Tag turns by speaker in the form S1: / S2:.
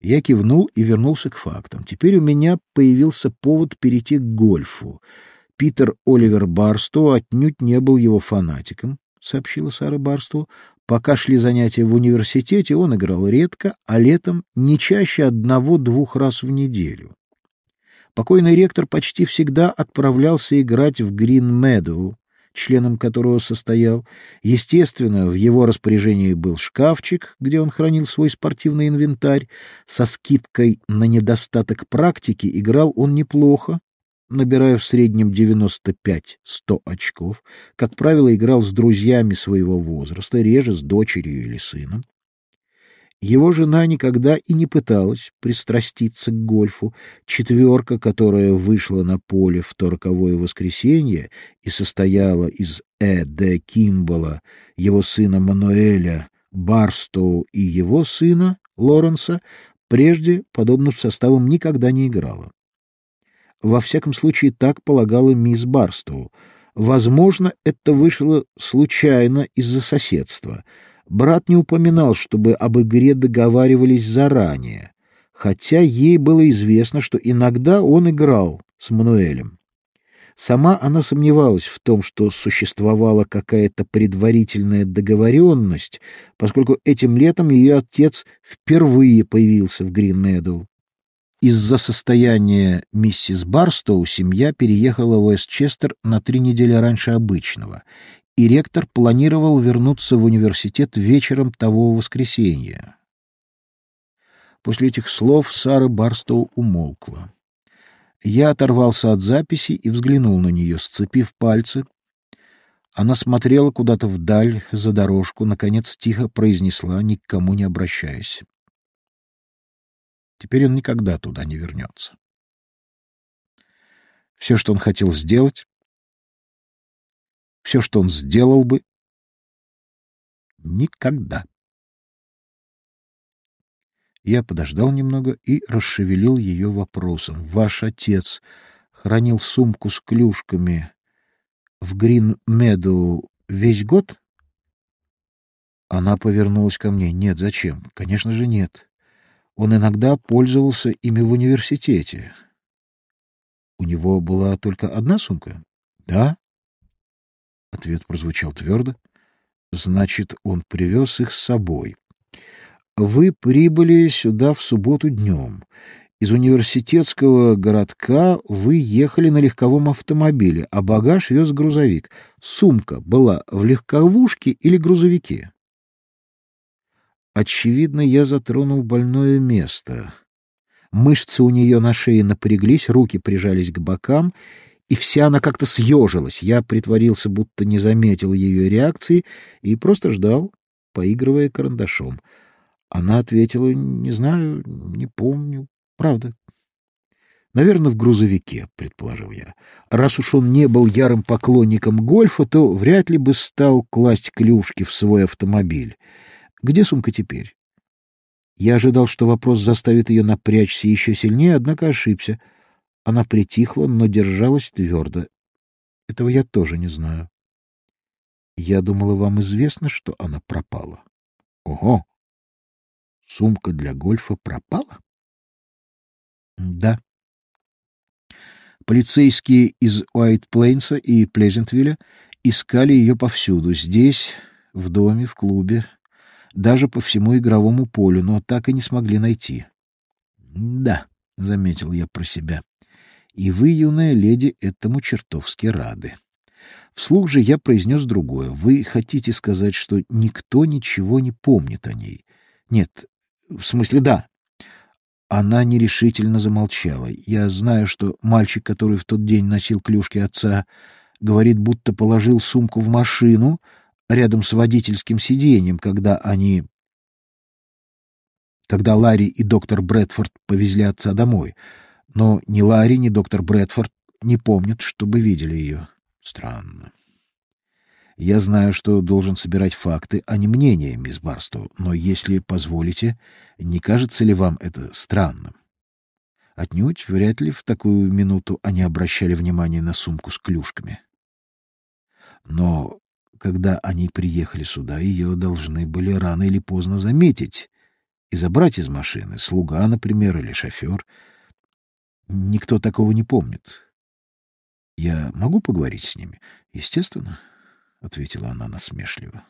S1: Я кивнул и вернулся к фактам. Теперь у меня появился повод перейти к гольфу. Питер Оливер Барстоу отнюдь не был его фанатиком, сообщила Сара Барстоу. Пока шли занятия в университете, он играл редко, а летом не чаще одного-двух раз в неделю. Покойный ректор почти всегда отправлялся играть в Грин Медоу, членом которого состоял. Естественно, в его распоряжении был шкафчик, где он хранил свой спортивный инвентарь. Со скидкой на недостаток практики играл он неплохо, набирая в среднем 95-100 очков. Как правило, играл с друзьями своего возраста, реже с дочерью или сыном. Его жена никогда и не пыталась пристраститься к гольфу. Четверка, которая вышла на поле в то роковое воскресенье и состояла из Э. Д. Кимбола, его сына Мануэля, Барстоу и его сына Лоренса, прежде подобным составом никогда не играла. Во всяком случае, так полагала мисс Барстоу. Возможно, это вышло случайно из-за соседства — Брат не упоминал, чтобы об игре договаривались заранее, хотя ей было известно, что иногда он играл с Мануэлем. Сама она сомневалась в том, что существовала какая-то предварительная договоренность, поскольку этим летом ее отец впервые появился в Гринмедоу. Из-за состояния миссис Барстоу семья переехала в Уэстчестер на три недели раньше обычного, и ректор планировал вернуться в университет вечером того воскресенья. После этих слов Сара Барстоу умолкла. Я оторвался от записи и взглянул на нее, сцепив пальцы. Она смотрела куда-то вдаль, за дорожку, наконец тихо произнесла, ни к кому не обращаясь. Теперь он никогда туда не вернется. Все, что он хотел сделать, все, что он сделал бы, никогда. Я подождал немного и расшевелил ее вопросом. Ваш отец хранил сумку с клюшками в Грин-Медоу весь год? Она повернулась ко мне. Нет, зачем? Конечно же, нет. Он иногда пользовался ими в университете. У него была только одна сумка? Да. Ответ прозвучал твердо. Значит, он привез их с собой. Вы прибыли сюда в субботу днем. Из университетского городка вы ехали на легковом автомобиле, а багаж вез грузовик. Сумка была в легковушке или грузовике? Очевидно, я затронул больное место. Мышцы у нее на шее напряглись, руки прижались к бокам, и вся она как-то съежилась. Я притворился, будто не заметил ее реакции и просто ждал, поигрывая карандашом. Она ответила, не знаю, не помню, правда. Наверное, в грузовике, предположил я. Раз уж он не был ярым поклонником гольфа, то вряд ли бы стал класть клюшки в свой автомобиль. Где сумка теперь? Я ожидал, что вопрос заставит ее напрячься еще сильнее, однако ошибся — она притихла, но держалась твердо. Этого я тоже не знаю. Я думала, вам известно, что она пропала. Ого! Сумка для гольфа пропала? Да. Полицейские из Уайт-Плейнса и Плезентвилля искали ее повсюду, здесь, в доме, в клубе, даже по всему игровому полю, но так и не смогли найти. Да, заметил я про себя и вы, юная леди, этому чертовски рады. Вслух же я произнес другое. Вы хотите сказать, что никто ничего не помнит о ней? Нет, в смысле, да. Она нерешительно замолчала. Я знаю, что мальчик, который в тот день носил клюшки отца, говорит, будто положил сумку в машину рядом с водительским сиденьем, когда они... Когда Ларри и доктор Брэдфорд повезли отца домой — но ни Ларри, ни доктор Брэдфорд не помнят, чтобы видели ее. Странно. Я знаю, что должен собирать факты, а не мнение, мисс Барстоу, но если позволите, не кажется ли вам это странным? Отнюдь, вряд ли в такую минуту они обращали внимание на сумку с клюшками. Но когда они приехали сюда, ее должны были рано или поздно заметить, и забрать из машины, слуга, например, или шофер. Никто такого не помнит. Я могу поговорить с ними? Естественно, — ответила она насмешливо.